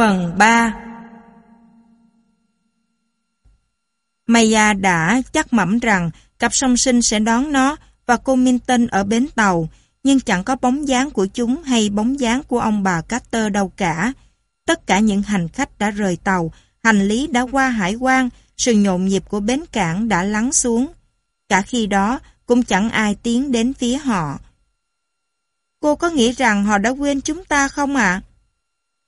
Phần 3 Maya đã chắc mẩm rằng cặp song sinh sẽ đón nó và cô Minton ở bến tàu, nhưng chẳng có bóng dáng của chúng hay bóng dáng của ông bà Carter đâu cả. Tất cả những hành khách đã rời tàu, hành lý đã qua hải quan, sự nhộn nhịp của bến cảng đã lắng xuống. Cả khi đó, cũng chẳng ai tiến đến phía họ. Cô có nghĩ rằng họ đã quên chúng ta không ạ? À?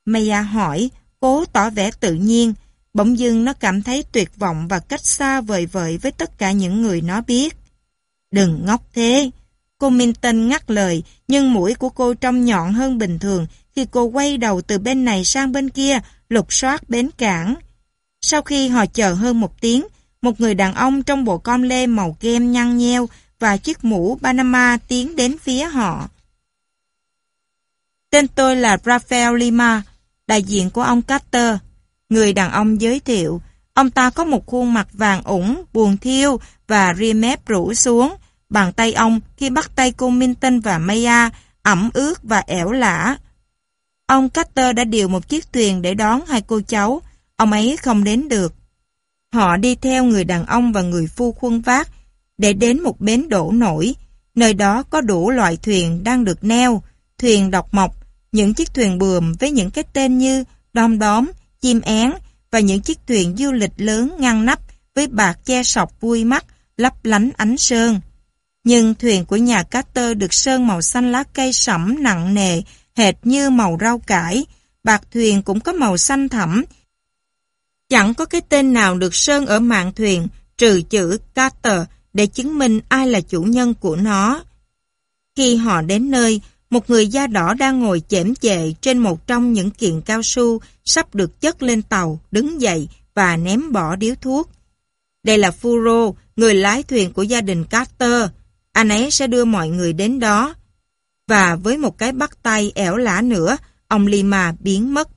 Maya hỏi, cố tỏ vẻ tự nhiên. Bỗng dưng nó cảm thấy tuyệt vọng và cách xa vời vợi với tất cả những người nó biết. Đừng ngốc thế. Cô Minton ngắt lời, nhưng mũi của cô trông nhọn hơn bình thường khi cô quay đầu từ bên này sang bên kia, lục soát bến cảng. Sau khi họ chờ hơn một tiếng, một người đàn ông trong bộ com lê màu kem nhăn nheo và chiếc mũ Panama tiến đến phía họ. Tên tôi là Rafael Lima, đại diện của ông Carter. Người đàn ông giới thiệu, ông ta có một khuôn mặt vàng ủng, buồn thiêu và ria mép rủ xuống. Bàn tay ông khi bắt tay cô Minton và Maya ẩm ướt và ẻo lả. Ông Carter đã điều một chiếc thuyền để đón hai cô cháu. Ông ấy không đến được. Họ đi theo người đàn ông và người phu khuân vác để đến một bến đổ nổi. Nơi đó có đủ loại thuyền đang được neo, thuyền độc mộc, những chiếc thuyền buồm với những cái tên như đom đóm, chim én và những chiếc thuyền du lịch lớn ngăn nắp với bạc che sọc vui mắt, lấp lánh ánh sơn. Nhưng thuyền của nhà Carter được sơn màu xanh lá cây sẫm nặng nề, hệt như màu rau cải. Bạc thuyền cũng có màu xanh thẳm. Chẳng có cái tên nào được sơn ở mạng thuyền trừ chữ Carter để chứng minh ai là chủ nhân của nó. Khi họ đến nơi, một người da đỏ đang ngồi chễm chệ trên một trong những kiện cao su sắp được chất lên tàu, đứng dậy và ném bỏ điếu thuốc. Đây là Furo, người lái thuyền của gia đình Carter. Anh ấy sẽ đưa mọi người đến đó. Và với một cái bắt tay ẻo lả nữa, ông Lima biến mất.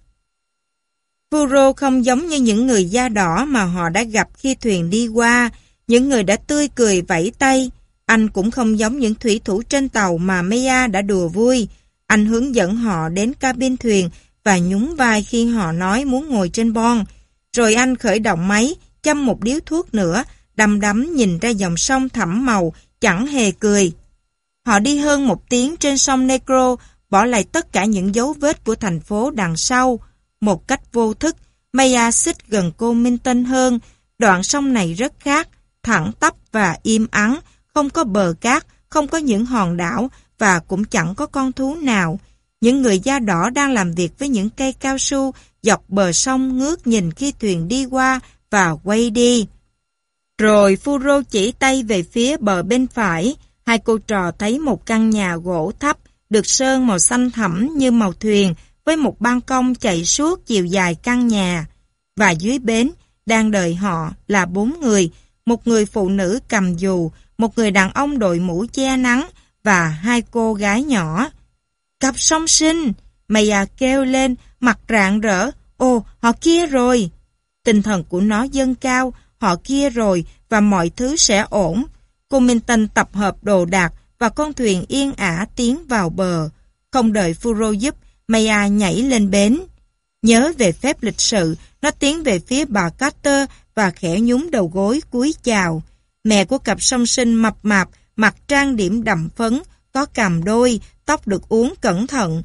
Furo không giống như những người da đỏ mà họ đã gặp khi thuyền đi qua, những người đã tươi cười vẫy tay, anh cũng không giống những thủy thủ trên tàu mà Maya đã đùa vui. Anh hướng dẫn họ đến cabin thuyền và nhún vai khi họ nói muốn ngồi trên bon. Rồi anh khởi động máy, châm một điếu thuốc nữa, đầm đắm nhìn ra dòng sông thẳm màu, chẳng hề cười. Họ đi hơn một tiếng trên sông Negro, bỏ lại tất cả những dấu vết của thành phố đằng sau. Một cách vô thức, Maya xích gần cô Minton hơn, đoạn sông này rất khác, thẳng tắp và im ắng, không có bờ cát, không có những hòn đảo và cũng chẳng có con thú nào. Những người da đỏ đang làm việc với những cây cao su dọc bờ sông ngước nhìn khi thuyền đi qua và quay đi. Rồi Furo chỉ tay về phía bờ bên phải, hai cô trò thấy một căn nhà gỗ thấp được sơn màu xanh thẳm như màu thuyền với một ban công chạy suốt chiều dài căn nhà. Và dưới bến, đang đợi họ là bốn người, một người phụ nữ cầm dù, một người đàn ông đội mũ che nắng và hai cô gái nhỏ. Cặp song sinh, Maya à, kêu lên, mặt rạng rỡ, ồ, họ kia rồi. Tinh thần của nó dâng cao, họ kia rồi và mọi thứ sẽ ổn. Cô Minh Minton tập hợp đồ đạc và con thuyền yên ả tiến vào bờ. Không đợi Furo giúp, Maya à nhảy lên bến. Nhớ về phép lịch sự, nó tiến về phía bà Carter và khẽ nhún đầu gối cúi chào. Mẹ của cặp song sinh mập mạp, mặt trang điểm đậm phấn, có cằm đôi, tóc được uống cẩn thận.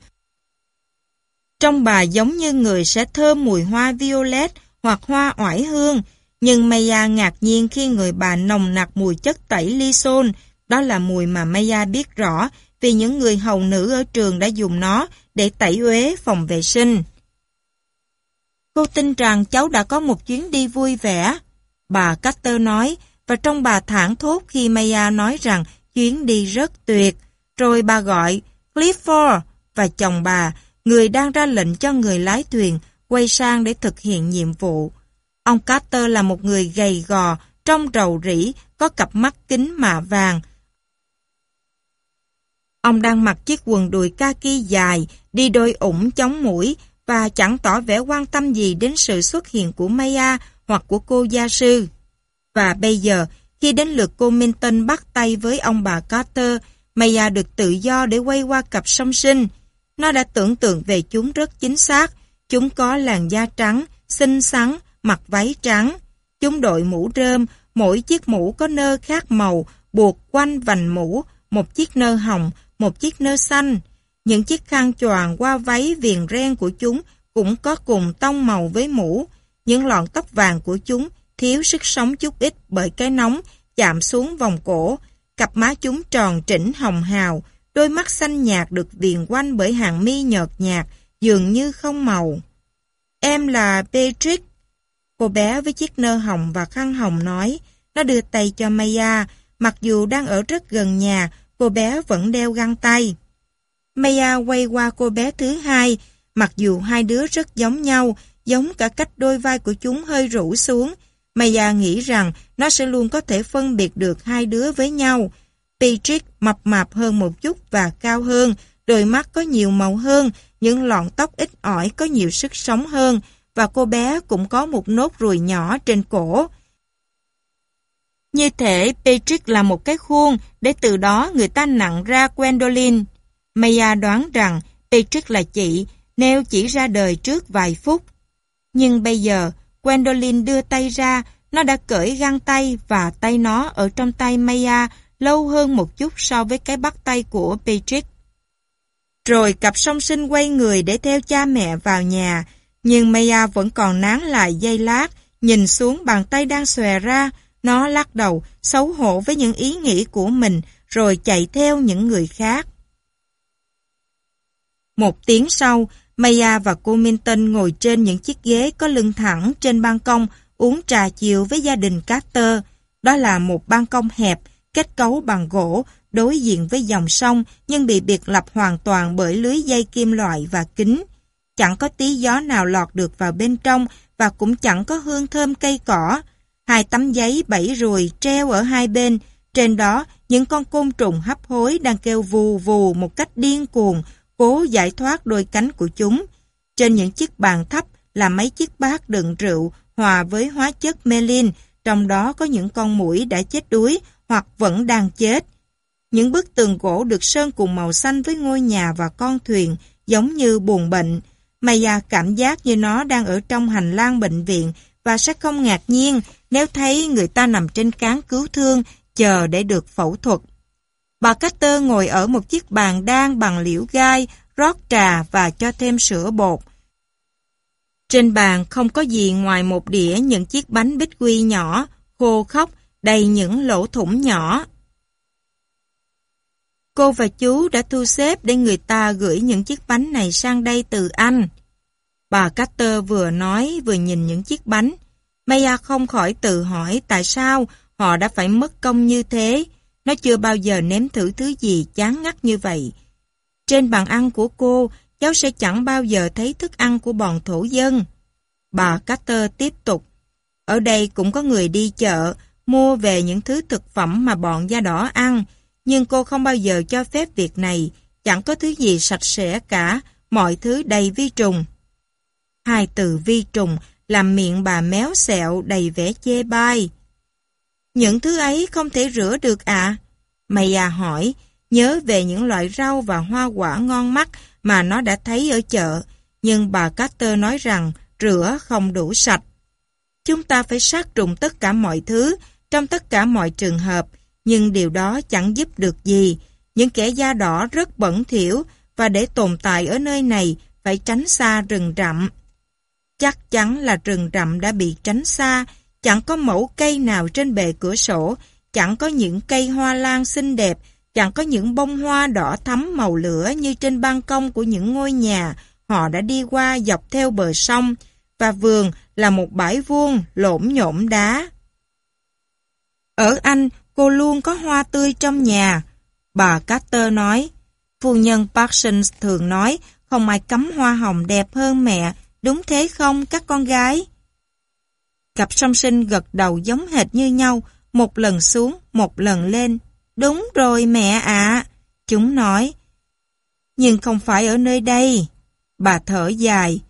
Trong bà giống như người sẽ thơm mùi hoa violet hoặc hoa oải hương, nhưng Maya ngạc nhiên khi người bà nồng nặc mùi chất tẩy lysol, đó là mùi mà Maya biết rõ vì những người hầu nữ ở trường đã dùng nó để tẩy uế phòng vệ sinh. Cô tin rằng cháu đã có một chuyến đi vui vẻ. Bà Carter nói, và trong bà thảng thốt khi Maya nói rằng chuyến đi rất tuyệt. Rồi bà gọi Clifford và chồng bà, người đang ra lệnh cho người lái thuyền, quay sang để thực hiện nhiệm vụ. Ông Carter là một người gầy gò, trong rầu rĩ, có cặp mắt kính mạ vàng. Ông đang mặc chiếc quần đùi kaki dài, đi đôi ủng chống mũi và chẳng tỏ vẻ quan tâm gì đến sự xuất hiện của Maya hoặc của cô gia sư. Và bây giờ, khi đến lượt cô Minton bắt tay với ông bà Carter, Maya được tự do để quay qua cặp song sinh. Nó đã tưởng tượng về chúng rất chính xác. Chúng có làn da trắng, xinh xắn, mặc váy trắng. Chúng đội mũ rơm, mỗi chiếc mũ có nơ khác màu, buộc quanh vành mũ, một chiếc nơ hồng, một chiếc nơ xanh. Những chiếc khăn choàng qua váy viền ren của chúng cũng có cùng tông màu với mũ. Những lọn tóc vàng của chúng thiếu sức sống chút ít bởi cái nóng, chạm xuống vòng cổ, cặp má chúng tròn trĩnh hồng hào, đôi mắt xanh nhạt được viền quanh bởi hàng mi nhợt nhạt, dường như không màu. Em là Patrick. Cô bé với chiếc nơ hồng và khăn hồng nói, nó đưa tay cho Maya, mặc dù đang ở rất gần nhà, cô bé vẫn đeo găng tay. Maya quay qua cô bé thứ hai, mặc dù hai đứa rất giống nhau, giống cả cách đôi vai của chúng hơi rũ xuống, Maya nghĩ rằng nó sẽ luôn có thể phân biệt được hai đứa với nhau. Patrick mập mạp hơn một chút và cao hơn, đôi mắt có nhiều màu hơn, những lọn tóc ít ỏi có nhiều sức sống hơn và cô bé cũng có một nốt ruồi nhỏ trên cổ. Như thể Patrick là một cái khuôn để từ đó người ta nặng ra Gwendolyn. Maya đoán rằng Patrick là chị nếu chỉ ra đời trước vài phút. Nhưng bây giờ, Gwendolyn đưa tay ra, nó đã cởi găng tay và tay nó ở trong tay Maya lâu hơn một chút so với cái bắt tay của Patrick. Rồi cặp song sinh quay người để theo cha mẹ vào nhà, nhưng Maya vẫn còn nán lại dây lát, nhìn xuống bàn tay đang xòe ra, nó lắc đầu, xấu hổ với những ý nghĩ của mình, rồi chạy theo những người khác. Một tiếng sau, Maya và cô Minton ngồi trên những chiếc ghế có lưng thẳng trên ban công uống trà chiều với gia đình Carter. Đó là một ban công hẹp, kết cấu bằng gỗ, đối diện với dòng sông nhưng bị biệt lập hoàn toàn bởi lưới dây kim loại và kính. Chẳng có tí gió nào lọt được vào bên trong và cũng chẳng có hương thơm cây cỏ. Hai tấm giấy bảy ruồi treo ở hai bên, trên đó những con côn trùng hấp hối đang kêu vù vù một cách điên cuồng cố giải thoát đôi cánh của chúng. Trên những chiếc bàn thấp là mấy chiếc bát đựng rượu hòa với hóa chất melin, trong đó có những con mũi đã chết đuối hoặc vẫn đang chết. Những bức tường gỗ được sơn cùng màu xanh với ngôi nhà và con thuyền giống như buồn bệnh. Maya cảm giác như nó đang ở trong hành lang bệnh viện và sẽ không ngạc nhiên nếu thấy người ta nằm trên cán cứu thương chờ để được phẫu thuật. Bà Carter ngồi ở một chiếc bàn đan bằng liễu gai, rót trà và cho thêm sữa bột. Trên bàn không có gì ngoài một đĩa những chiếc bánh bích quy nhỏ, khô khóc, đầy những lỗ thủng nhỏ. Cô và chú đã thu xếp để người ta gửi những chiếc bánh này sang đây từ Anh. Bà Carter vừa nói vừa nhìn những chiếc bánh. Maya không khỏi tự hỏi tại sao họ đã phải mất công như thế nó chưa bao giờ nếm thử thứ gì chán ngắt như vậy. Trên bàn ăn của cô, cháu sẽ chẳng bao giờ thấy thức ăn của bọn thổ dân. Bà Carter tiếp tục. Ở đây cũng có người đi chợ, mua về những thứ thực phẩm mà bọn da đỏ ăn, nhưng cô không bao giờ cho phép việc này, chẳng có thứ gì sạch sẽ cả, mọi thứ đầy vi trùng. Hai từ vi trùng làm miệng bà méo xẹo đầy vẻ chê bai. Những thứ ấy không thể rửa được ạ. Mày à hỏi, nhớ về những loại rau và hoa quả ngon mắt mà nó đã thấy ở chợ, nhưng bà Carter nói rằng rửa không đủ sạch. Chúng ta phải sát trùng tất cả mọi thứ, trong tất cả mọi trường hợp, nhưng điều đó chẳng giúp được gì. Những kẻ da đỏ rất bẩn thỉu và để tồn tại ở nơi này phải tránh xa rừng rậm. Chắc chắn là rừng rậm đã bị tránh xa, chẳng có mẫu cây nào trên bề cửa sổ chẳng có những cây hoa lan xinh đẹp, chẳng có những bông hoa đỏ thắm màu lửa như trên ban công của những ngôi nhà họ đã đi qua dọc theo bờ sông, và vườn là một bãi vuông lỗm nhổm đá. Ở Anh, cô luôn có hoa tươi trong nhà. Bà Carter nói, phu nhân Parsons thường nói không ai cắm hoa hồng đẹp hơn mẹ, đúng thế không các con gái? Cặp song sinh gật đầu giống hệt như nhau, một lần xuống, một lần lên. Đúng rồi mẹ ạ, chúng nói. Nhưng không phải ở nơi đây. Bà thở dài.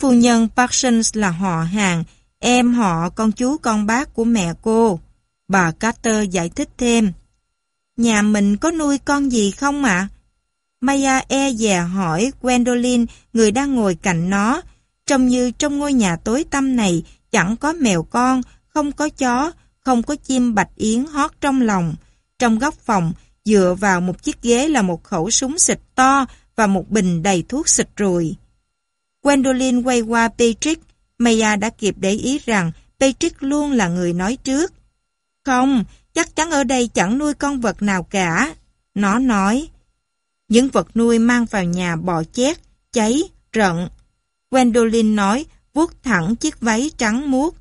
Phu nhân Parsons là họ hàng, em họ con chú con bác của mẹ cô. Bà Carter giải thích thêm. Nhà mình có nuôi con gì không ạ? Maya e dè hỏi Gwendolyn, người đang ngồi cạnh nó. Trông như trong ngôi nhà tối tăm này chẳng có mèo con, không có chó, không có chim bạch yến hót trong lòng. Trong góc phòng, dựa vào một chiếc ghế là một khẩu súng xịt to và một bình đầy thuốc xịt ruồi. Gwendolyn quay qua Patrick, Maya đã kịp để ý rằng Patrick luôn là người nói trước. Không, chắc chắn ở đây chẳng nuôi con vật nào cả. Nó nói, những vật nuôi mang vào nhà bò chét, cháy, rận. Gwendolyn nói, vuốt thẳng chiếc váy trắng muốt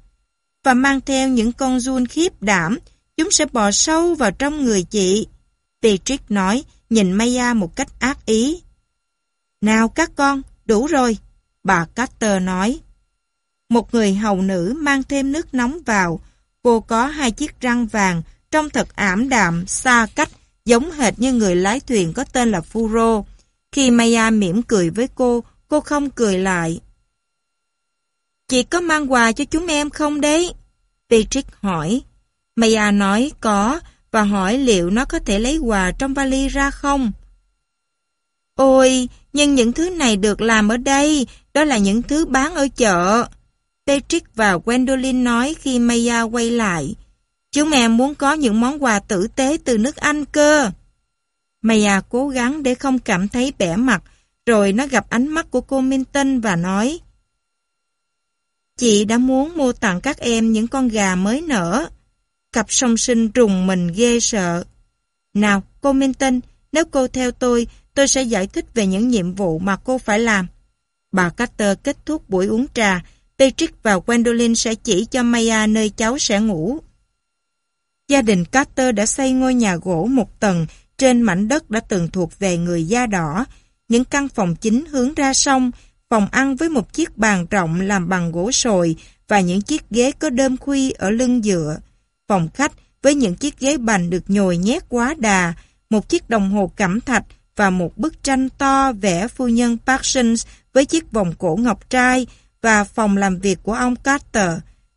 và mang theo những con run khiếp đảm, chúng sẽ bò sâu vào trong người chị. Patrick nói, nhìn Maya một cách ác ý. Nào các con, đủ rồi, bà Carter nói. Một người hầu nữ mang thêm nước nóng vào, cô có hai chiếc răng vàng, trông thật ảm đạm, xa cách, giống hệt như người lái thuyền có tên là Furo. Khi Maya mỉm cười với cô, cô không cười lại. Chị có mang quà cho chúng em không đấy? Patrick hỏi. Maya nói có và hỏi liệu nó có thể lấy quà trong vali ra không? Ôi, nhưng những thứ này được làm ở đây, đó là những thứ bán ở chợ. Patrick và Gwendolyn nói khi Maya quay lại. Chúng em muốn có những món quà tử tế từ nước Anh cơ. Maya cố gắng để không cảm thấy bẻ mặt, rồi nó gặp ánh mắt của cô Minton và nói Chị đã muốn mua tặng các em những con gà mới nở. Cặp song sinh rùng mình ghê sợ. Nào, cô Minh Tinh, nếu cô theo tôi, tôi sẽ giải thích về những nhiệm vụ mà cô phải làm. Bà Carter kết thúc buổi uống trà, Patrick và Gwendolyn sẽ chỉ cho Maya nơi cháu sẽ ngủ. Gia đình Carter đã xây ngôi nhà gỗ một tầng trên mảnh đất đã từng thuộc về người da đỏ. Những căn phòng chính hướng ra sông, phòng ăn với một chiếc bàn rộng làm bằng gỗ sồi và những chiếc ghế có đơm khuy ở lưng dựa. Phòng khách với những chiếc ghế bành được nhồi nhét quá đà, một chiếc đồng hồ cẩm thạch và một bức tranh to vẽ phu nhân Parsons với chiếc vòng cổ ngọc trai và phòng làm việc của ông Carter.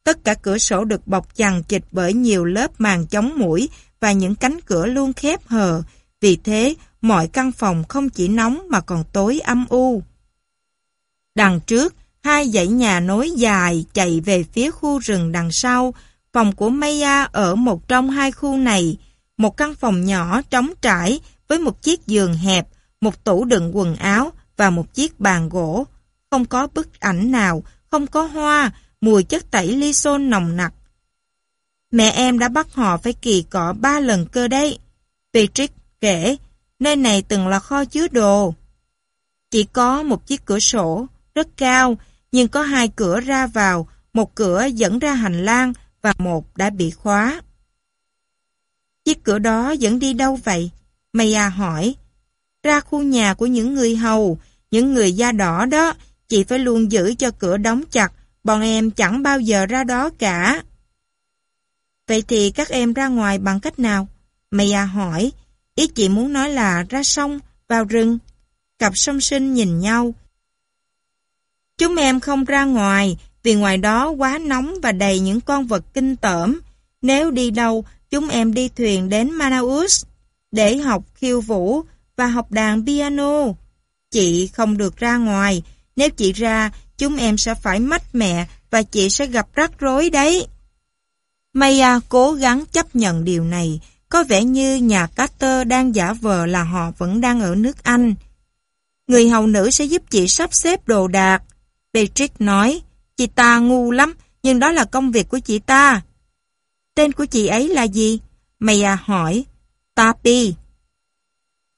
Tất cả cửa sổ được bọc chằng chịch bởi nhiều lớp màng chống mũi và những cánh cửa luôn khép hờ. Vì thế, mọi căn phòng không chỉ nóng mà còn tối âm u. Đằng trước, hai dãy nhà nối dài chạy về phía khu rừng đằng sau. Phòng của Maya ở một trong hai khu này. Một căn phòng nhỏ trống trải với một chiếc giường hẹp, một tủ đựng quần áo và một chiếc bàn gỗ. Không có bức ảnh nào, không có hoa, mùi chất tẩy ly xôn nồng nặc. Mẹ em đã bắt họ phải kỳ cọ ba lần cơ đấy. Patrick kể, nơi này từng là kho chứa đồ. Chỉ có một chiếc cửa sổ, rất cao, nhưng có hai cửa ra vào, một cửa dẫn ra hành lang và một đã bị khóa. Chiếc cửa đó dẫn đi đâu vậy? Maya hỏi. Ra khu nhà của những người hầu, những người da đỏ đó, chị phải luôn giữ cho cửa đóng chặt, bọn em chẳng bao giờ ra đó cả. Vậy thì các em ra ngoài bằng cách nào? Maya hỏi, ý chị muốn nói là ra sông, vào rừng. Cặp song sinh nhìn nhau, Chúng em không ra ngoài vì ngoài đó quá nóng và đầy những con vật kinh tởm. Nếu đi đâu, chúng em đi thuyền đến Manaus để học khiêu vũ và học đàn piano. Chị không được ra ngoài, nếu chị ra, chúng em sẽ phải mách mẹ và chị sẽ gặp rắc rối đấy. Maya cố gắng chấp nhận điều này, có vẻ như nhà Carter đang giả vờ là họ vẫn đang ở nước Anh. Người hầu nữ sẽ giúp chị sắp xếp đồ đạc, Patrick nói, chị ta ngu lắm, nhưng đó là công việc của chị ta. Tên của chị ấy là gì? maya hỏi. Tapi.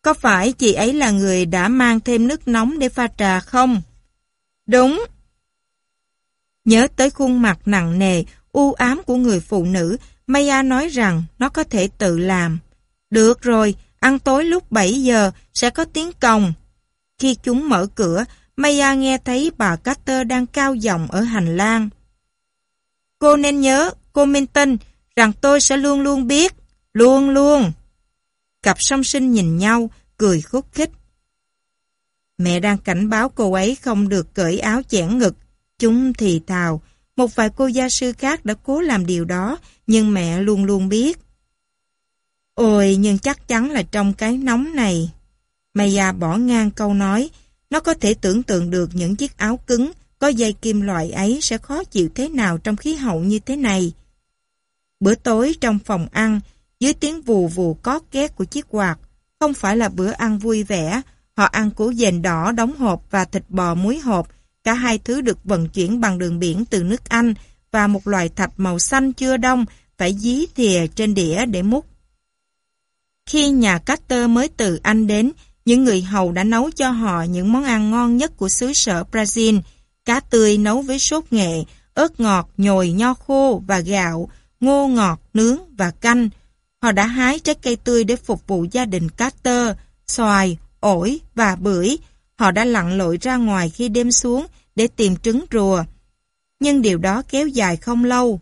Có phải chị ấy là người đã mang thêm nước nóng để pha trà không? Đúng. Nhớ tới khuôn mặt nặng nề, u ám của người phụ nữ, Maya nói rằng nó có thể tự làm. Được rồi, ăn tối lúc 7 giờ sẽ có tiếng còng. Khi chúng mở cửa, Maya nghe thấy bà Carter đang cao giọng ở hành lang. Cô nên nhớ, cô Minton, rằng tôi sẽ luôn luôn biết. Luôn luôn. Cặp song sinh nhìn nhau, cười khúc khích. Mẹ đang cảnh báo cô ấy không được cởi áo chẻn ngực. Chúng thì thào. Một vài cô gia sư khác đã cố làm điều đó, nhưng mẹ luôn luôn biết. Ôi, nhưng chắc chắn là trong cái nóng này. Maya bỏ ngang câu nói, nó có thể tưởng tượng được những chiếc áo cứng có dây kim loại ấy sẽ khó chịu thế nào trong khí hậu như thế này. Bữa tối trong phòng ăn, dưới tiếng vù vù có két của chiếc quạt, không phải là bữa ăn vui vẻ, họ ăn củ dền đỏ đóng hộp và thịt bò muối hộp, cả hai thứ được vận chuyển bằng đường biển từ nước Anh và một loại thạch màu xanh chưa đông phải dí thìa trên đĩa để múc. Khi nhà Carter mới từ Anh đến, những người hầu đã nấu cho họ những món ăn ngon nhất của xứ sở Brazil, cá tươi nấu với sốt nghệ, ớt ngọt, nhồi, nho khô và gạo, ngô ngọt, nướng và canh. Họ đã hái trái cây tươi để phục vụ gia đình Carter, xoài, ổi và bưởi. Họ đã lặn lội ra ngoài khi đêm xuống để tìm trứng rùa. Nhưng điều đó kéo dài không lâu.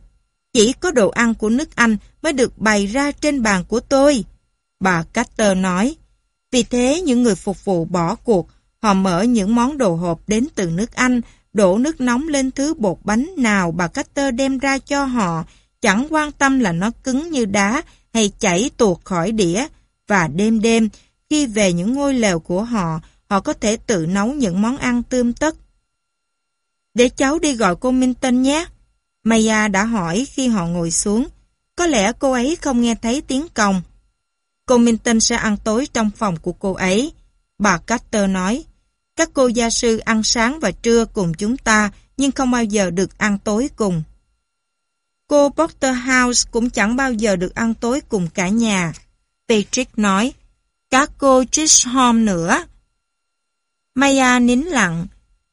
Chỉ có đồ ăn của nước Anh mới được bày ra trên bàn của tôi. Bà Carter nói, vì thế những người phục vụ bỏ cuộc, họ mở những món đồ hộp đến từ nước Anh, đổ nước nóng lên thứ bột bánh nào bà Carter đem ra cho họ, chẳng quan tâm là nó cứng như đá hay chảy tuột khỏi đĩa. Và đêm đêm, khi về những ngôi lều của họ, họ có thể tự nấu những món ăn tươm tất. Để cháu đi gọi cô Minh Tinh nhé. Maya đã hỏi khi họ ngồi xuống. Có lẽ cô ấy không nghe thấy tiếng còng cô Minton sẽ ăn tối trong phòng của cô ấy. Bà Carter nói, các cô gia sư ăn sáng và trưa cùng chúng ta nhưng không bao giờ được ăn tối cùng. Cô Porterhouse cũng chẳng bao giờ được ăn tối cùng cả nhà. Patrick nói, các cô Chisholm nữa. Maya nín lặng.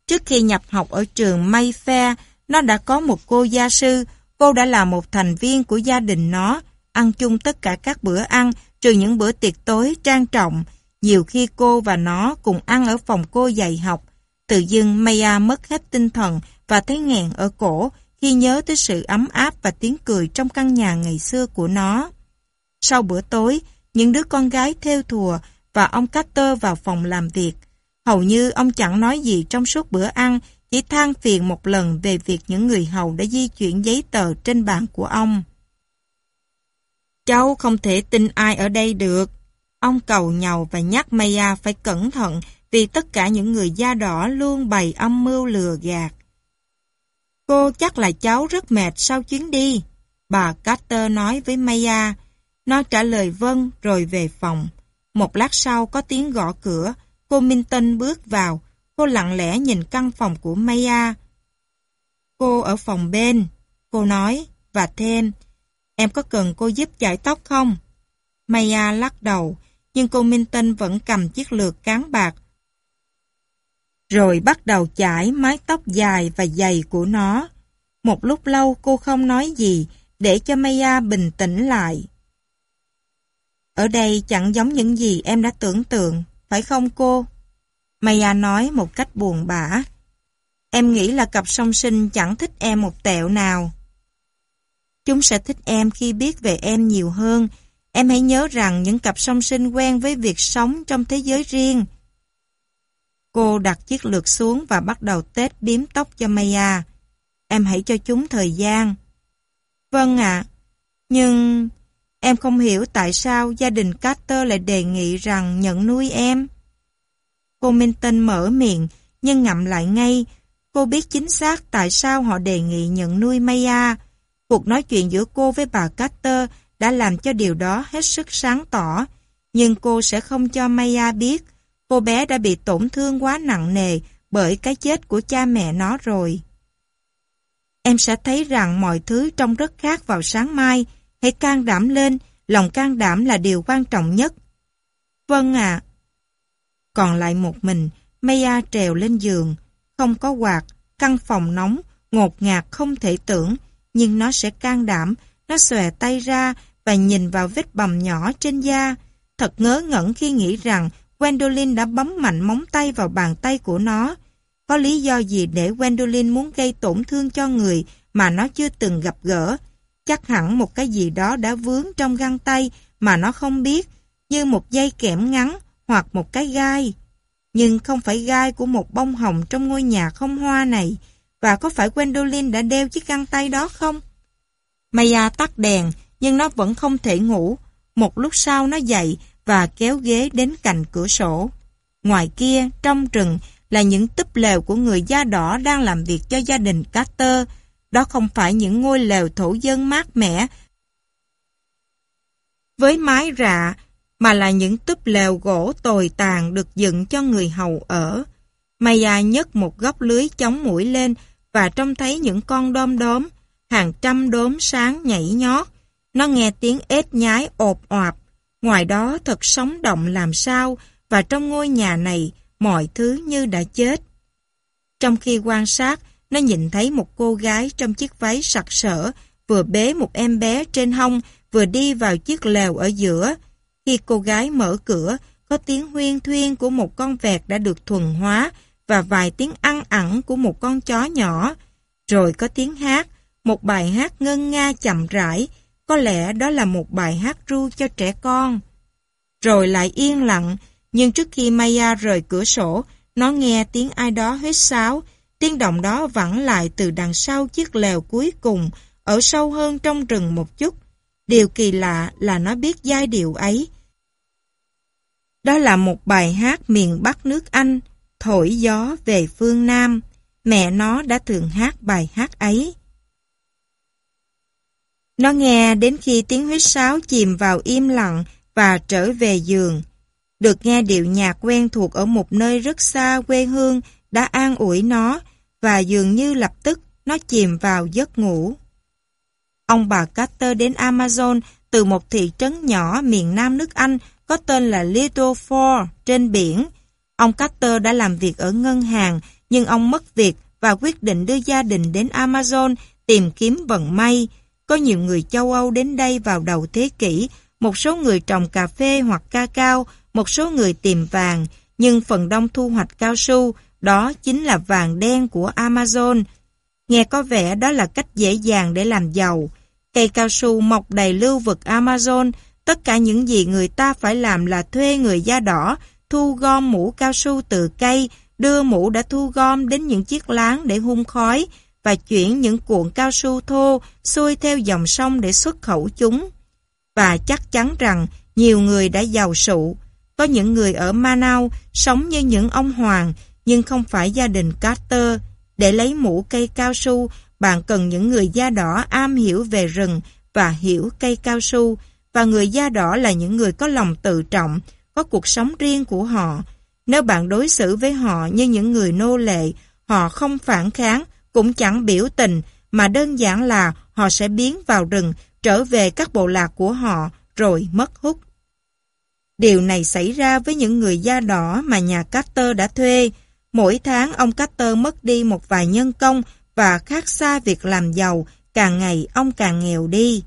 Trước khi nhập học ở trường Mayfair, nó đã có một cô gia sư, cô đã là một thành viên của gia đình nó, ăn chung tất cả các bữa ăn Trừ những bữa tiệc tối trang trọng, nhiều khi cô và nó cùng ăn ở phòng cô dạy học. Tự dưng Maya mất hết tinh thần và thấy nghẹn ở cổ khi nhớ tới sự ấm áp và tiếng cười trong căn nhà ngày xưa của nó. Sau bữa tối, những đứa con gái theo thùa và ông Carter vào phòng làm việc. Hầu như ông chẳng nói gì trong suốt bữa ăn, chỉ than phiền một lần về việc những người hầu đã di chuyển giấy tờ trên bàn của ông. Cháu không thể tin ai ở đây được. Ông cầu nhầu và nhắc Maya phải cẩn thận vì tất cả những người da đỏ luôn bày âm mưu lừa gạt. Cô chắc là cháu rất mệt sau chuyến đi. Bà Carter nói với Maya. Nó trả lời vâng rồi về phòng. Một lát sau có tiếng gõ cửa. Cô Minton bước vào. Cô lặng lẽ nhìn căn phòng của Maya. Cô ở phòng bên. Cô nói, và thêm em có cần cô giúp chải tóc không? Maya lắc đầu, nhưng cô Minh vẫn cầm chiếc lược cán bạc. Rồi bắt đầu chải mái tóc dài và dày của nó. Một lúc lâu cô không nói gì để cho Maya bình tĩnh lại. Ở đây chẳng giống những gì em đã tưởng tượng, phải không cô? Maya nói một cách buồn bã. Em nghĩ là cặp song sinh chẳng thích em một tẹo nào. Chúng sẽ thích em khi biết về em nhiều hơn. Em hãy nhớ rằng những cặp song sinh quen với việc sống trong thế giới riêng. Cô đặt chiếc lược xuống và bắt đầu tết biếm tóc cho Maya. Em hãy cho chúng thời gian. Vâng ạ, nhưng em không hiểu tại sao gia đình Carter lại đề nghị rằng nhận nuôi em. Cô Minton mở miệng, nhưng ngậm lại ngay. Cô biết chính xác tại sao họ đề nghị nhận nuôi Maya. Cuộc nói chuyện giữa cô với bà Carter đã làm cho điều đó hết sức sáng tỏ. Nhưng cô sẽ không cho Maya biết. Cô bé đã bị tổn thương quá nặng nề bởi cái chết của cha mẹ nó rồi. Em sẽ thấy rằng mọi thứ trông rất khác vào sáng mai. Hãy can đảm lên, lòng can đảm là điều quan trọng nhất. Vâng ạ. À. Còn lại một mình, Maya trèo lên giường. Không có quạt, căn phòng nóng, ngột ngạt không thể tưởng nhưng nó sẽ can đảm, nó xòe tay ra và nhìn vào vết bầm nhỏ trên da. Thật ngớ ngẩn khi nghĩ rằng Gwendolyn đã bấm mạnh móng tay vào bàn tay của nó. Có lý do gì để Gwendolyn muốn gây tổn thương cho người mà nó chưa từng gặp gỡ? Chắc hẳn một cái gì đó đã vướng trong găng tay mà nó không biết, như một dây kẽm ngắn hoặc một cái gai. Nhưng không phải gai của một bông hồng trong ngôi nhà không hoa này, và có phải Gwendolyn đã đeo chiếc găng tay đó không? Maya tắt đèn, nhưng nó vẫn không thể ngủ. Một lúc sau nó dậy và kéo ghế đến cạnh cửa sổ. Ngoài kia, trong rừng, là những túp lều của người da đỏ đang làm việc cho gia đình Carter. Đó không phải những ngôi lều thổ dân mát mẻ với mái rạ, mà là những túp lều gỗ tồi tàn được dựng cho người hầu ở. Maya nhấc một góc lưới chống mũi lên và trông thấy những con đom đóm, hàng trăm đốm sáng nhảy nhót. Nó nghe tiếng ếch nhái ộp ọp Ngoài đó thật sống động làm sao và trong ngôi nhà này mọi thứ như đã chết. Trong khi quan sát, nó nhìn thấy một cô gái trong chiếc váy sặc sỡ vừa bế một em bé trên hông vừa đi vào chiếc lều ở giữa. Khi cô gái mở cửa, có tiếng huyên thuyên của một con vẹt đã được thuần hóa và vài tiếng ăn ẩn của một con chó nhỏ. Rồi có tiếng hát, một bài hát ngân nga chậm rãi, có lẽ đó là một bài hát ru cho trẻ con. Rồi lại yên lặng, nhưng trước khi Maya rời cửa sổ, nó nghe tiếng ai đó huýt sáo, tiếng động đó vẳng lại từ đằng sau chiếc lều cuối cùng, ở sâu hơn trong rừng một chút. Điều kỳ lạ là nó biết giai điệu ấy. Đó là một bài hát miền Bắc nước Anh, Thổi gió về phương Nam, mẹ nó đã thường hát bài hát ấy. Nó nghe đến khi tiếng huýt sáo chìm vào im lặng và trở về giường. Được nghe điệu nhạc quen thuộc ở một nơi rất xa quê hương đã an ủi nó và dường như lập tức nó chìm vào giấc ngủ. Ông bà Carter đến Amazon từ một thị trấn nhỏ miền nam nước Anh có tên là Little Ford trên biển Ông Carter đã làm việc ở ngân hàng, nhưng ông mất việc và quyết định đưa gia đình đến Amazon tìm kiếm vận may. Có nhiều người châu Âu đến đây vào đầu thế kỷ, một số người trồng cà phê hoặc ca cao, một số người tìm vàng, nhưng phần đông thu hoạch cao su, đó chính là vàng đen của Amazon. Nghe có vẻ đó là cách dễ dàng để làm giàu. Cây cao su mọc đầy lưu vực Amazon, tất cả những gì người ta phải làm là thuê người da đỏ, thu gom mũ cao su từ cây, đưa mũ đã thu gom đến những chiếc láng để hun khói và chuyển những cuộn cao su thô xuôi theo dòng sông để xuất khẩu chúng. Và chắc chắn rằng nhiều người đã giàu sụ. Có những người ở Manau sống như những ông hoàng nhưng không phải gia đình Carter. Để lấy mũ cây cao su, bạn cần những người da đỏ am hiểu về rừng và hiểu cây cao su và người da đỏ là những người có lòng tự trọng, có cuộc sống riêng của họ. Nếu bạn đối xử với họ như những người nô lệ, họ không phản kháng, cũng chẳng biểu tình, mà đơn giản là họ sẽ biến vào rừng, trở về các bộ lạc của họ, rồi mất hút. Điều này xảy ra với những người da đỏ mà nhà Carter đã thuê. Mỗi tháng ông Carter mất đi một vài nhân công và khác xa việc làm giàu, càng ngày ông càng nghèo đi.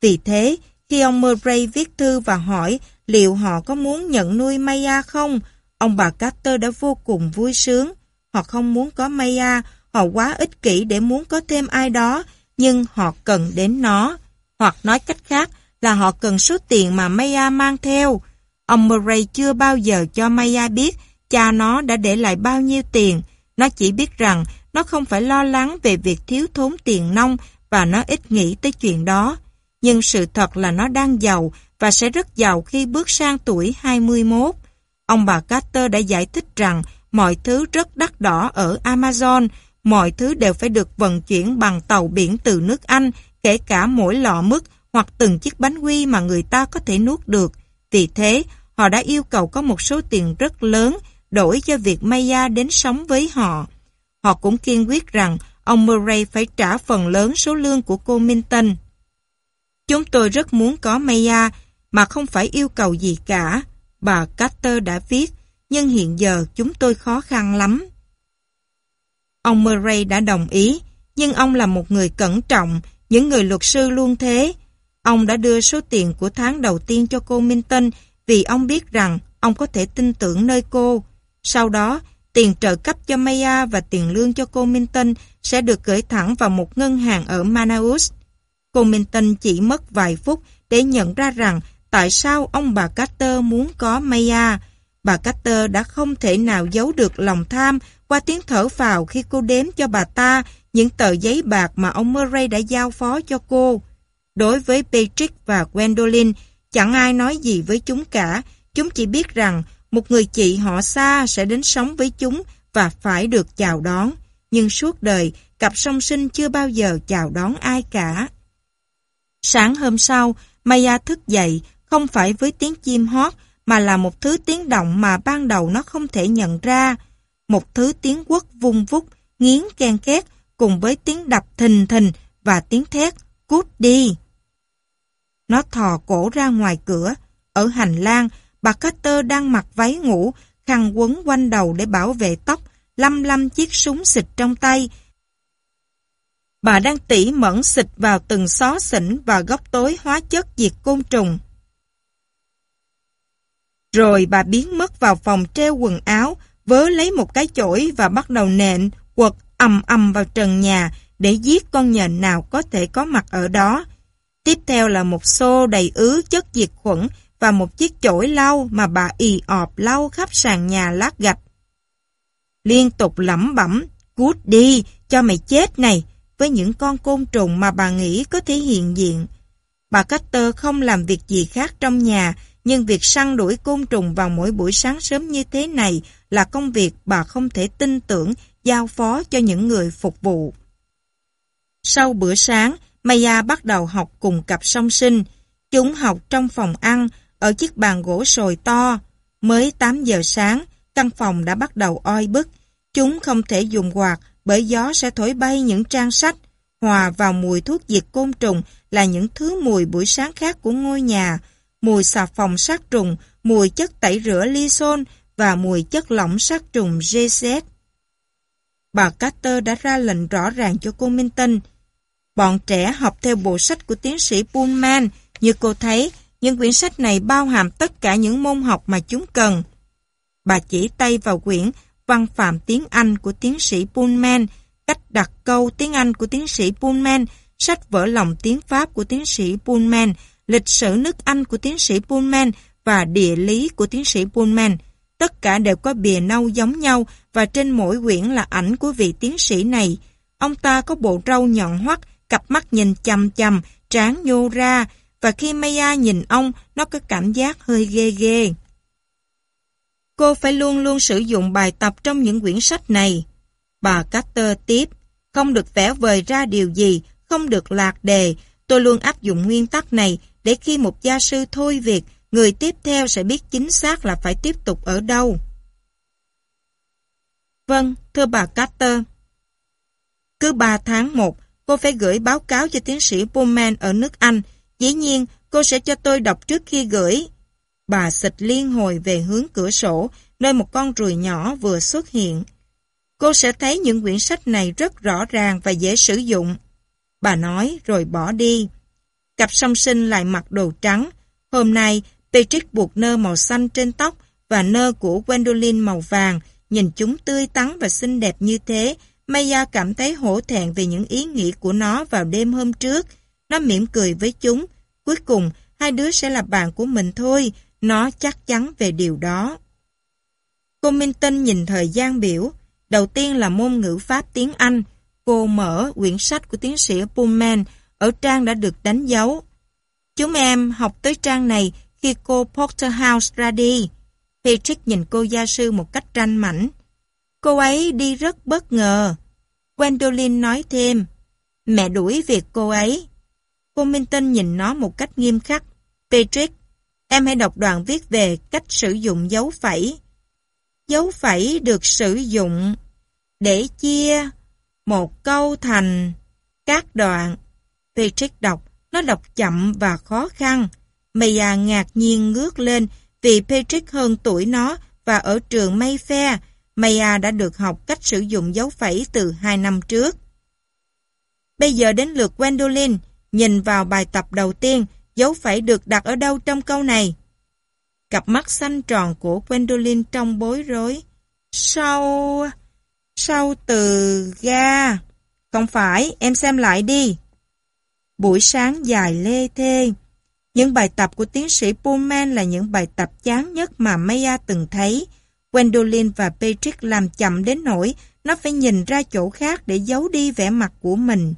Vì thế, khi ông Murray viết thư và hỏi liệu họ có muốn nhận nuôi Maya không? Ông bà Carter đã vô cùng vui sướng. Họ không muốn có Maya, họ quá ích kỷ để muốn có thêm ai đó, nhưng họ cần đến nó. Hoặc nói cách khác là họ cần số tiền mà Maya mang theo. Ông Murray chưa bao giờ cho Maya biết cha nó đã để lại bao nhiêu tiền. Nó chỉ biết rằng nó không phải lo lắng về việc thiếu thốn tiền nông và nó ít nghĩ tới chuyện đó nhưng sự thật là nó đang giàu và sẽ rất giàu khi bước sang tuổi 21. Ông bà Carter đã giải thích rằng mọi thứ rất đắt đỏ ở Amazon, mọi thứ đều phải được vận chuyển bằng tàu biển từ nước Anh, kể cả mỗi lọ mứt hoặc từng chiếc bánh quy mà người ta có thể nuốt được. Vì thế, họ đã yêu cầu có một số tiền rất lớn đổi cho việc Maya đến sống với họ. Họ cũng kiên quyết rằng ông Murray phải trả phần lớn số lương của cô Minton. Chúng tôi rất muốn có Maya mà không phải yêu cầu gì cả. Bà Carter đã viết, nhưng hiện giờ chúng tôi khó khăn lắm. Ông Murray đã đồng ý, nhưng ông là một người cẩn trọng, những người luật sư luôn thế. Ông đã đưa số tiền của tháng đầu tiên cho cô Minton vì ông biết rằng ông có thể tin tưởng nơi cô. Sau đó, tiền trợ cấp cho Maya và tiền lương cho cô Minton sẽ được gửi thẳng vào một ngân hàng ở Manaus. Cô Minh Tân chỉ mất vài phút để nhận ra rằng tại sao ông bà Carter muốn có Maya. Bà Carter đã không thể nào giấu được lòng tham qua tiếng thở vào khi cô đếm cho bà ta những tờ giấy bạc mà ông Murray đã giao phó cho cô. Đối với Patrick và Gwendolyn, chẳng ai nói gì với chúng cả. Chúng chỉ biết rằng một người chị họ xa sẽ đến sống với chúng và phải được chào đón. Nhưng suốt đời, cặp song sinh chưa bao giờ chào đón ai cả. Sáng hôm sau, Maya thức dậy, không phải với tiếng chim hót, mà là một thứ tiếng động mà ban đầu nó không thể nhận ra. Một thứ tiếng quất vung vút, nghiến ken két, cùng với tiếng đập thình thình và tiếng thét, cút đi. Nó thò cổ ra ngoài cửa. Ở hành lang, bà Carter đang mặc váy ngủ, khăn quấn quanh đầu để bảo vệ tóc, lăm lăm chiếc súng xịt trong tay, Bà đang tỉ mẫn xịt vào từng xó xỉnh và góc tối hóa chất diệt côn trùng. Rồi bà biến mất vào phòng treo quần áo, vớ lấy một cái chổi và bắt đầu nện, quật ầm ầm vào trần nhà để giết con nhện nào có thể có mặt ở đó. Tiếp theo là một xô đầy ứ chất diệt khuẩn và một chiếc chổi lau mà bà ì ọp lau khắp sàn nhà lát gạch. Liên tục lẩm bẩm, cút đi, cho mày chết này, với những con côn trùng mà bà nghĩ có thể hiện diện. Bà Carter không làm việc gì khác trong nhà, nhưng việc săn đuổi côn trùng vào mỗi buổi sáng sớm như thế này là công việc bà không thể tin tưởng giao phó cho những người phục vụ. Sau bữa sáng, Maya bắt đầu học cùng cặp song sinh. Chúng học trong phòng ăn, ở chiếc bàn gỗ sồi to. Mới 8 giờ sáng, căn phòng đã bắt đầu oi bức. Chúng không thể dùng quạt bởi gió sẽ thổi bay những trang sách, hòa vào mùi thuốc diệt côn trùng là những thứ mùi buổi sáng khác của ngôi nhà, mùi xà phòng sát trùng, mùi chất tẩy rửa lyson và mùi chất lỏng sát trùng GZ. Bà Carter đã ra lệnh rõ ràng cho cô Minh Tinh. Bọn trẻ học theo bộ sách của tiến sĩ Pullman, như cô thấy, những quyển sách này bao hàm tất cả những môn học mà chúng cần. Bà chỉ tay vào quyển văn phạm tiếng Anh của tiến sĩ Pullman, cách đặt câu tiếng Anh của tiến sĩ Pullman, sách vỡ lòng tiếng Pháp của tiến sĩ Pullman, lịch sử nước Anh của tiến sĩ Pullman và địa lý của tiến sĩ Pullman. Tất cả đều có bìa nâu giống nhau và trên mỗi quyển là ảnh của vị tiến sĩ này. Ông ta có bộ râu nhọn hoắt, cặp mắt nhìn chầm chầm, trán nhô ra và khi Maya nhìn ông, nó có cảm giác hơi ghê ghê. Cô phải luôn luôn sử dụng bài tập trong những quyển sách này. Bà Carter tiếp, không được vẽ vời ra điều gì, không được lạc đề. Tôi luôn áp dụng nguyên tắc này để khi một gia sư thôi việc, người tiếp theo sẽ biết chính xác là phải tiếp tục ở đâu. Vâng, thưa bà Carter. Cứ 3 tháng 1, cô phải gửi báo cáo cho tiến sĩ Pullman ở nước Anh. Dĩ nhiên, cô sẽ cho tôi đọc trước khi gửi. Bà xịt liên hồi về hướng cửa sổ, nơi một con ruồi nhỏ vừa xuất hiện. Cô sẽ thấy những quyển sách này rất rõ ràng và dễ sử dụng. Bà nói rồi bỏ đi. Cặp song sinh lại mặc đồ trắng. Hôm nay, Patrick buộc nơ màu xanh trên tóc và nơ của Gwendolyn màu vàng. Nhìn chúng tươi tắn và xinh đẹp như thế, Maya cảm thấy hổ thẹn về những ý nghĩ của nó vào đêm hôm trước. Nó mỉm cười với chúng. Cuối cùng, hai đứa sẽ là bạn của mình thôi, nó chắc chắn về điều đó. Cô Minh Tinh nhìn thời gian biểu. Đầu tiên là môn ngữ Pháp tiếng Anh. Cô mở quyển sách của tiến sĩ Pullman ở trang đã được đánh dấu. Chúng em học tới trang này khi cô Porterhouse ra đi. Patrick nhìn cô gia sư một cách tranh mảnh. Cô ấy đi rất bất ngờ. Gwendolyn nói thêm, mẹ đuổi việc cô ấy. Cô Minh Tinh nhìn nó một cách nghiêm khắc. Patrick, em hãy đọc đoạn viết về cách sử dụng dấu phẩy. Dấu phẩy được sử dụng để chia một câu thành các đoạn. Patrick đọc, nó đọc chậm và khó khăn. Maya ngạc nhiên ngước lên vì Patrick hơn tuổi nó và ở trường Mayfair, Maya đã được học cách sử dụng dấu phẩy từ 2 năm trước. Bây giờ đến lượt Gwendolyn, nhìn vào bài tập đầu tiên, dấu phải được đặt ở đâu trong câu này? Cặp mắt xanh tròn của Gwendolyn trong bối rối. Sau... sau từ ga... Không phải, em xem lại đi. Buổi sáng dài lê thê. Những bài tập của tiến sĩ Pullman là những bài tập chán nhất mà Maya từng thấy. Gwendolyn và Patrick làm chậm đến nỗi nó phải nhìn ra chỗ khác để giấu đi vẻ mặt của mình.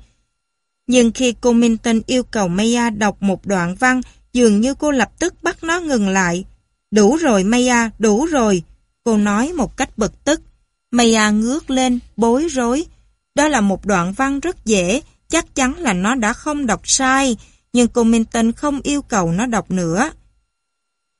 Nhưng khi cô Minton yêu cầu Maya đọc một đoạn văn, dường như cô lập tức bắt nó ngừng lại. Đủ rồi Maya, đủ rồi, cô nói một cách bực tức. Maya ngước lên, bối rối. Đó là một đoạn văn rất dễ, chắc chắn là nó đã không đọc sai, nhưng cô Minton không yêu cầu nó đọc nữa.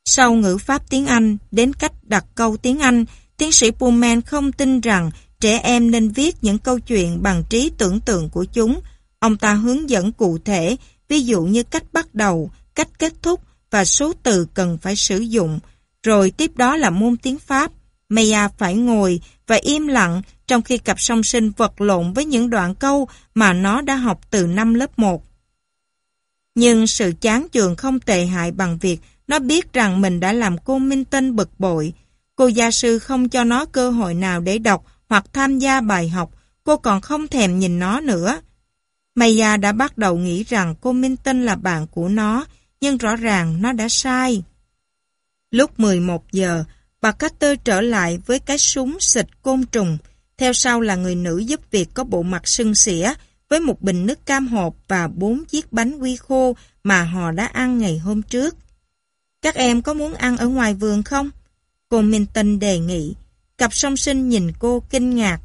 Sau ngữ pháp tiếng Anh, đến cách đặt câu tiếng Anh, tiến sĩ Pullman không tin rằng trẻ em nên viết những câu chuyện bằng trí tưởng tượng của chúng, Ông ta hướng dẫn cụ thể, ví dụ như cách bắt đầu, cách kết thúc và số từ cần phải sử dụng. Rồi tiếp đó là môn tiếng Pháp. Maya phải ngồi và im lặng trong khi cặp song sinh vật lộn với những đoạn câu mà nó đã học từ năm lớp 1. Nhưng sự chán trường không tệ hại bằng việc nó biết rằng mình đã làm cô Minh Tinh bực bội. Cô gia sư không cho nó cơ hội nào để đọc hoặc tham gia bài học. Cô còn không thèm nhìn nó nữa. Maya đã bắt đầu nghĩ rằng cô Minton là bạn của nó, nhưng rõ ràng nó đã sai. Lúc 11 giờ, bà Carter trở lại với cái súng xịt côn trùng, theo sau là người nữ giúp việc có bộ mặt sưng xỉa, với một bình nước cam hộp và bốn chiếc bánh quy khô mà họ đã ăn ngày hôm trước. Các em có muốn ăn ở ngoài vườn không? Cô Minton đề nghị. Cặp song sinh nhìn cô kinh ngạc.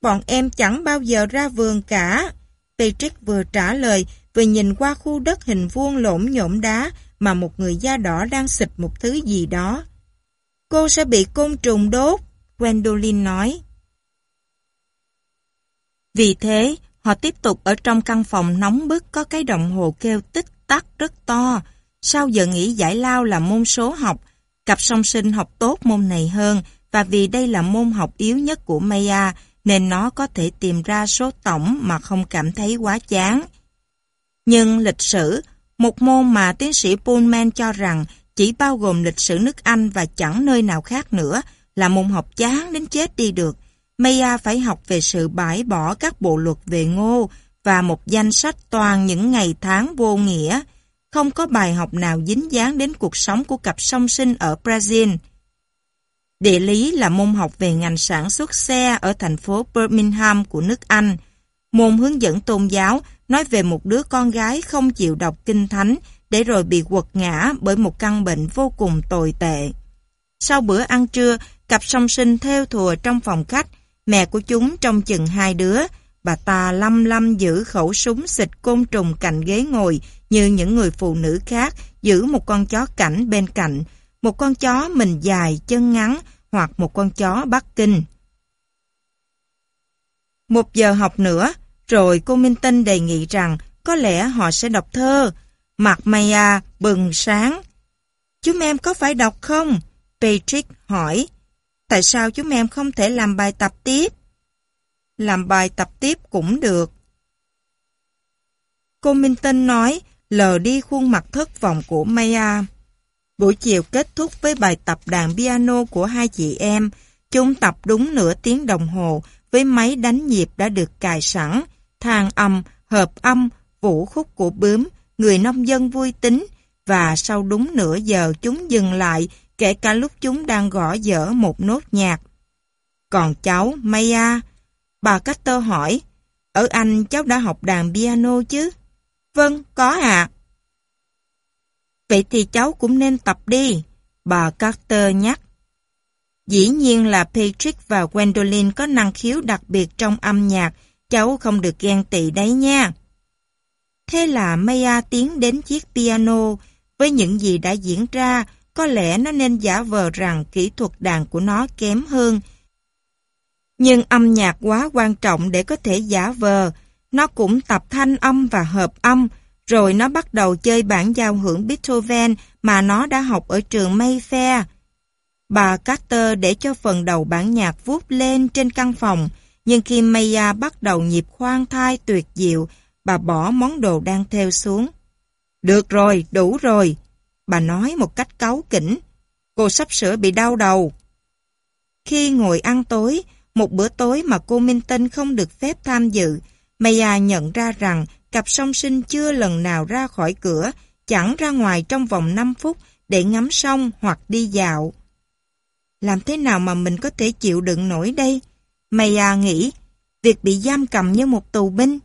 Bọn em chẳng bao giờ ra vườn cả. Patrick vừa trả lời, vừa nhìn qua khu đất hình vuông lỗm nhổm đá mà một người da đỏ đang xịt một thứ gì đó. Cô sẽ bị côn trùng đốt, Gwendolyn nói. Vì thế, họ tiếp tục ở trong căn phòng nóng bức có cái đồng hồ kêu tích tắc rất to. Sau giờ nghỉ giải lao là môn số học, cặp song sinh học tốt môn này hơn và vì đây là môn học yếu nhất của Maya nên nó có thể tìm ra số tổng mà không cảm thấy quá chán. Nhưng lịch sử, một môn mà tiến sĩ Pullman cho rằng chỉ bao gồm lịch sử nước Anh và chẳng nơi nào khác nữa là môn học chán đến chết đi được. Maya phải học về sự bãi bỏ các bộ luật về ngô và một danh sách toàn những ngày tháng vô nghĩa. Không có bài học nào dính dáng đến cuộc sống của cặp song sinh ở Brazil. Địa lý là môn học về ngành sản xuất xe ở thành phố Birmingham của nước Anh. Môn hướng dẫn tôn giáo nói về một đứa con gái không chịu đọc kinh thánh để rồi bị quật ngã bởi một căn bệnh vô cùng tồi tệ. Sau bữa ăn trưa, cặp song sinh theo thùa trong phòng khách, mẹ của chúng trông chừng hai đứa, bà ta lăm lăm giữ khẩu súng xịt côn trùng cạnh ghế ngồi như những người phụ nữ khác giữ một con chó cảnh bên cạnh, một con chó mình dài chân ngắn hoặc một con chó Bắc Kinh. Một giờ học nữa, rồi cô Minh Tinh đề nghị rằng có lẽ họ sẽ đọc thơ. Mặt Maya bừng sáng. Chúng em có phải đọc không? Patrick hỏi. Tại sao chúng em không thể làm bài tập tiếp? Làm bài tập tiếp cũng được. Cô Minh Tinh nói, lờ đi khuôn mặt thất vọng của Maya. Buổi chiều kết thúc với bài tập đàn piano của hai chị em. Chúng tập đúng nửa tiếng đồng hồ với máy đánh nhịp đã được cài sẵn, thang âm, hợp âm, vũ khúc của bướm, người nông dân vui tính. Và sau đúng nửa giờ chúng dừng lại kể cả lúc chúng đang gõ dở một nốt nhạc. Còn cháu, Maya, bà Carter hỏi, ở Anh cháu đã học đàn piano chứ? Vâng, có ạ. À. Vậy thì cháu cũng nên tập đi, bà Carter nhắc. Dĩ nhiên là Patrick và Gwendolyn có năng khiếu đặc biệt trong âm nhạc, cháu không được ghen tị đấy nha. Thế là Maya tiến đến chiếc piano, với những gì đã diễn ra, có lẽ nó nên giả vờ rằng kỹ thuật đàn của nó kém hơn. Nhưng âm nhạc quá quan trọng để có thể giả vờ, nó cũng tập thanh âm và hợp âm, rồi nó bắt đầu chơi bản giao hưởng Beethoven mà nó đã học ở trường Mayfair. Bà Carter để cho phần đầu bản nhạc vút lên trên căn phòng, nhưng khi Maya bắt đầu nhịp khoan thai tuyệt diệu, bà bỏ món đồ đang theo xuống. Được rồi, đủ rồi, bà nói một cách cáu kỉnh. Cô sắp sửa bị đau đầu. Khi ngồi ăn tối, một bữa tối mà cô Minh Tinh không được phép tham dự, Maya nhận ra rằng cặp song sinh chưa lần nào ra khỏi cửa, chẳng ra ngoài trong vòng 5 phút để ngắm sông hoặc đi dạo. Làm thế nào mà mình có thể chịu đựng nổi đây? Maya nghĩ, việc bị giam cầm như một tù binh.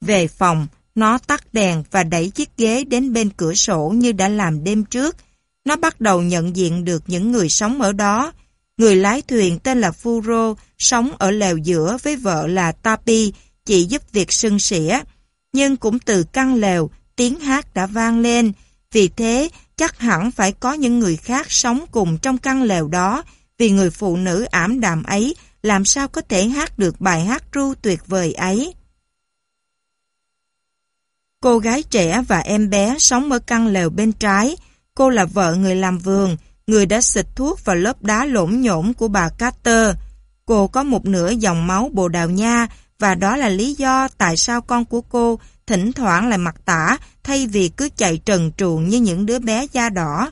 Về phòng, nó tắt đèn và đẩy chiếc ghế đến bên cửa sổ như đã làm đêm trước. Nó bắt đầu nhận diện được những người sống ở đó. Người lái thuyền tên là Furo sống ở lều giữa với vợ là Tapi, chỉ giúp việc sân sỉa. Nhưng cũng từ căn lều, tiếng hát đã vang lên. Vì thế, chắc hẳn phải có những người khác sống cùng trong căn lều đó, vì người phụ nữ ảm đạm ấy làm sao có thể hát được bài hát ru tuyệt vời ấy. Cô gái trẻ và em bé sống ở căn lều bên trái. Cô là vợ người làm vườn, người đã xịt thuốc vào lớp đá lỗm nhổm của bà Carter. Cô có một nửa dòng máu Bồ Đào Nha và đó là lý do tại sao con của cô thỉnh thoảng lại mặc tả thay vì cứ chạy trần truồng như những đứa bé da đỏ.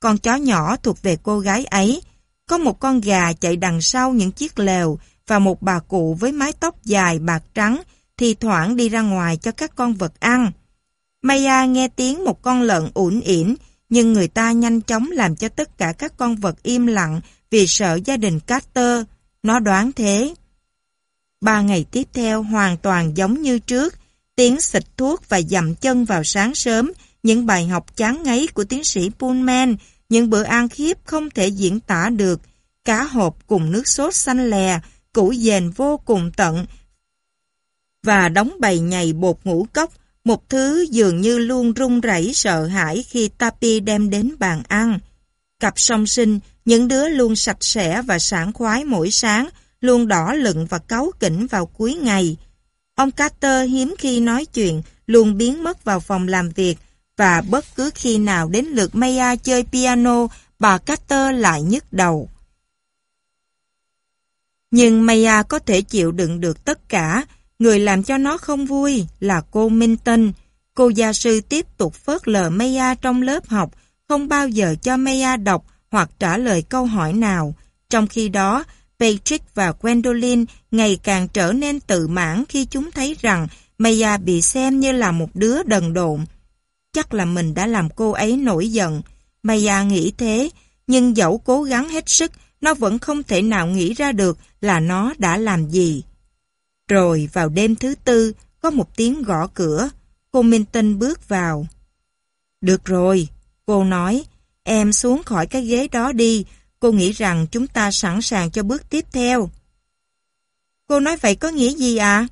Con chó nhỏ thuộc về cô gái ấy, có một con gà chạy đằng sau những chiếc lều và một bà cụ với mái tóc dài bạc trắng thì thoảng đi ra ngoài cho các con vật ăn. Maya nghe tiếng một con lợn ủn ỉn nhưng người ta nhanh chóng làm cho tất cả các con vật im lặng vì sợ gia đình Carter. Nó đoán thế. Ba ngày tiếp theo hoàn toàn giống như trước, tiếng xịt thuốc và dầm chân vào sáng sớm, những bài học chán ngấy của tiến sĩ Pullman, những bữa ăn khiếp không thể diễn tả được, cá hộp cùng nước sốt xanh lè, củ dền vô cùng tận, và đóng bầy nhầy bột ngũ cốc, một thứ dường như luôn run rẩy sợ hãi khi Tapi đem đến bàn ăn. Cặp song sinh, những đứa luôn sạch sẽ và sảng khoái mỗi sáng, luôn đỏ lựng và cáu kỉnh vào cuối ngày. Ông Carter hiếm khi nói chuyện, luôn biến mất vào phòng làm việc và bất cứ khi nào đến lượt Maya chơi piano, bà Carter lại nhức đầu. Nhưng Maya có thể chịu đựng được tất cả, người làm cho nó không vui là cô Minton. Cô gia sư tiếp tục phớt lờ Maya trong lớp học, không bao giờ cho Maya đọc hoặc trả lời câu hỏi nào. Trong khi đó, Patrick và Gwendolyn ngày càng trở nên tự mãn khi chúng thấy rằng Maya bị xem như là một đứa đần độn. Chắc là mình đã làm cô ấy nổi giận. Maya nghĩ thế, nhưng dẫu cố gắng hết sức, nó vẫn không thể nào nghĩ ra được là nó đã làm gì. Rồi vào đêm thứ tư, có một tiếng gõ cửa. Cô Minton bước vào. Được rồi, cô nói, em xuống khỏi cái ghế đó đi, Cô nghĩ rằng chúng ta sẵn sàng cho bước tiếp theo. Cô nói vậy có nghĩa gì ạ? À?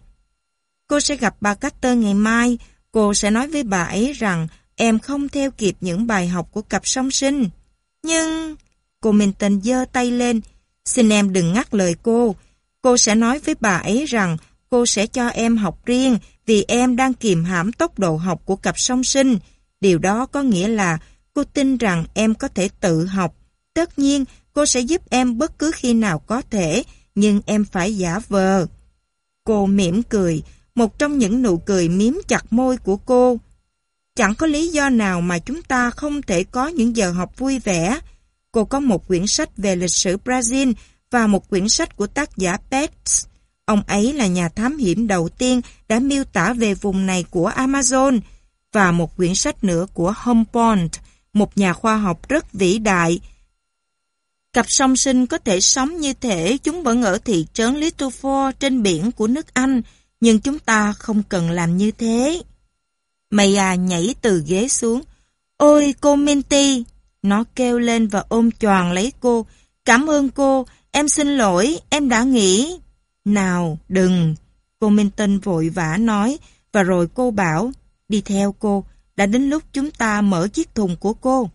Cô sẽ gặp bà Carter ngày mai. Cô sẽ nói với bà ấy rằng em không theo kịp những bài học của cặp song sinh. Nhưng... Cô Minton giơ tay lên. Xin em đừng ngắt lời cô. Cô sẽ nói với bà ấy rằng cô sẽ cho em học riêng vì em đang kìm hãm tốc độ học của cặp song sinh. Điều đó có nghĩa là cô tin rằng em có thể tự học Tất nhiên, cô sẽ giúp em bất cứ khi nào có thể, nhưng em phải giả vờ. Cô mỉm cười, một trong những nụ cười miếm chặt môi của cô. Chẳng có lý do nào mà chúng ta không thể có những giờ học vui vẻ. Cô có một quyển sách về lịch sử Brazil và một quyển sách của tác giả Betts. Ông ấy là nhà thám hiểm đầu tiên đã miêu tả về vùng này của Amazon và một quyển sách nữa của Humboldt, một nhà khoa học rất vĩ đại, Cặp song sinh có thể sống như thể chúng vẫn ở thị trấn Littlefor trên biển của nước Anh, nhưng chúng ta không cần làm như thế. Maya à, nhảy từ ghế xuống. Ôi cô Minty! Nó kêu lên và ôm choàng lấy cô. Cảm ơn cô, em xin lỗi, em đã nghĩ. Nào, đừng. Cô Minton vội vã nói, và rồi cô bảo, đi theo cô, đã đến lúc chúng ta mở chiếc thùng của cô.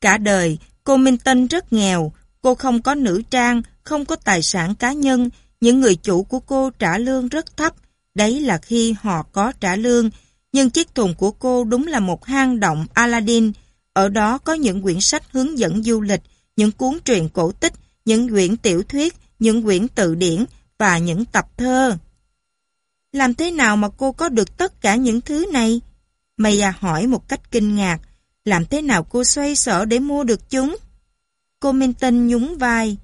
Cả đời, cô Minh Tân rất nghèo, cô không có nữ trang, không có tài sản cá nhân, những người chủ của cô trả lương rất thấp, đấy là khi họ có trả lương, nhưng chiếc thùng của cô đúng là một hang động Aladdin, ở đó có những quyển sách hướng dẫn du lịch, những cuốn truyện cổ tích, những quyển tiểu thuyết, những quyển tự điển và những tập thơ. Làm thế nào mà cô có được tất cả những thứ này? Maya hỏi một cách kinh ngạc, làm thế nào cô xoay sở để mua được chúng? Cô Minh Tinh nhún vai.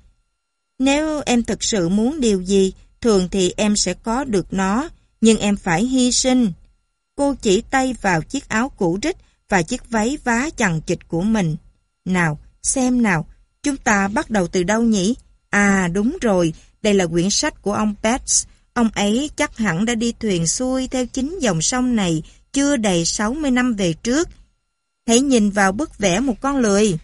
Nếu em thật sự muốn điều gì, thường thì em sẽ có được nó, nhưng em phải hy sinh. Cô chỉ tay vào chiếc áo cũ rích và chiếc váy vá chằng chịch của mình. Nào, xem nào, chúng ta bắt đầu từ đâu nhỉ? À đúng rồi, đây là quyển sách của ông Pets. Ông ấy chắc hẳn đã đi thuyền xuôi theo chính dòng sông này chưa đầy 60 năm về trước hãy nhìn vào bức vẽ một con lười.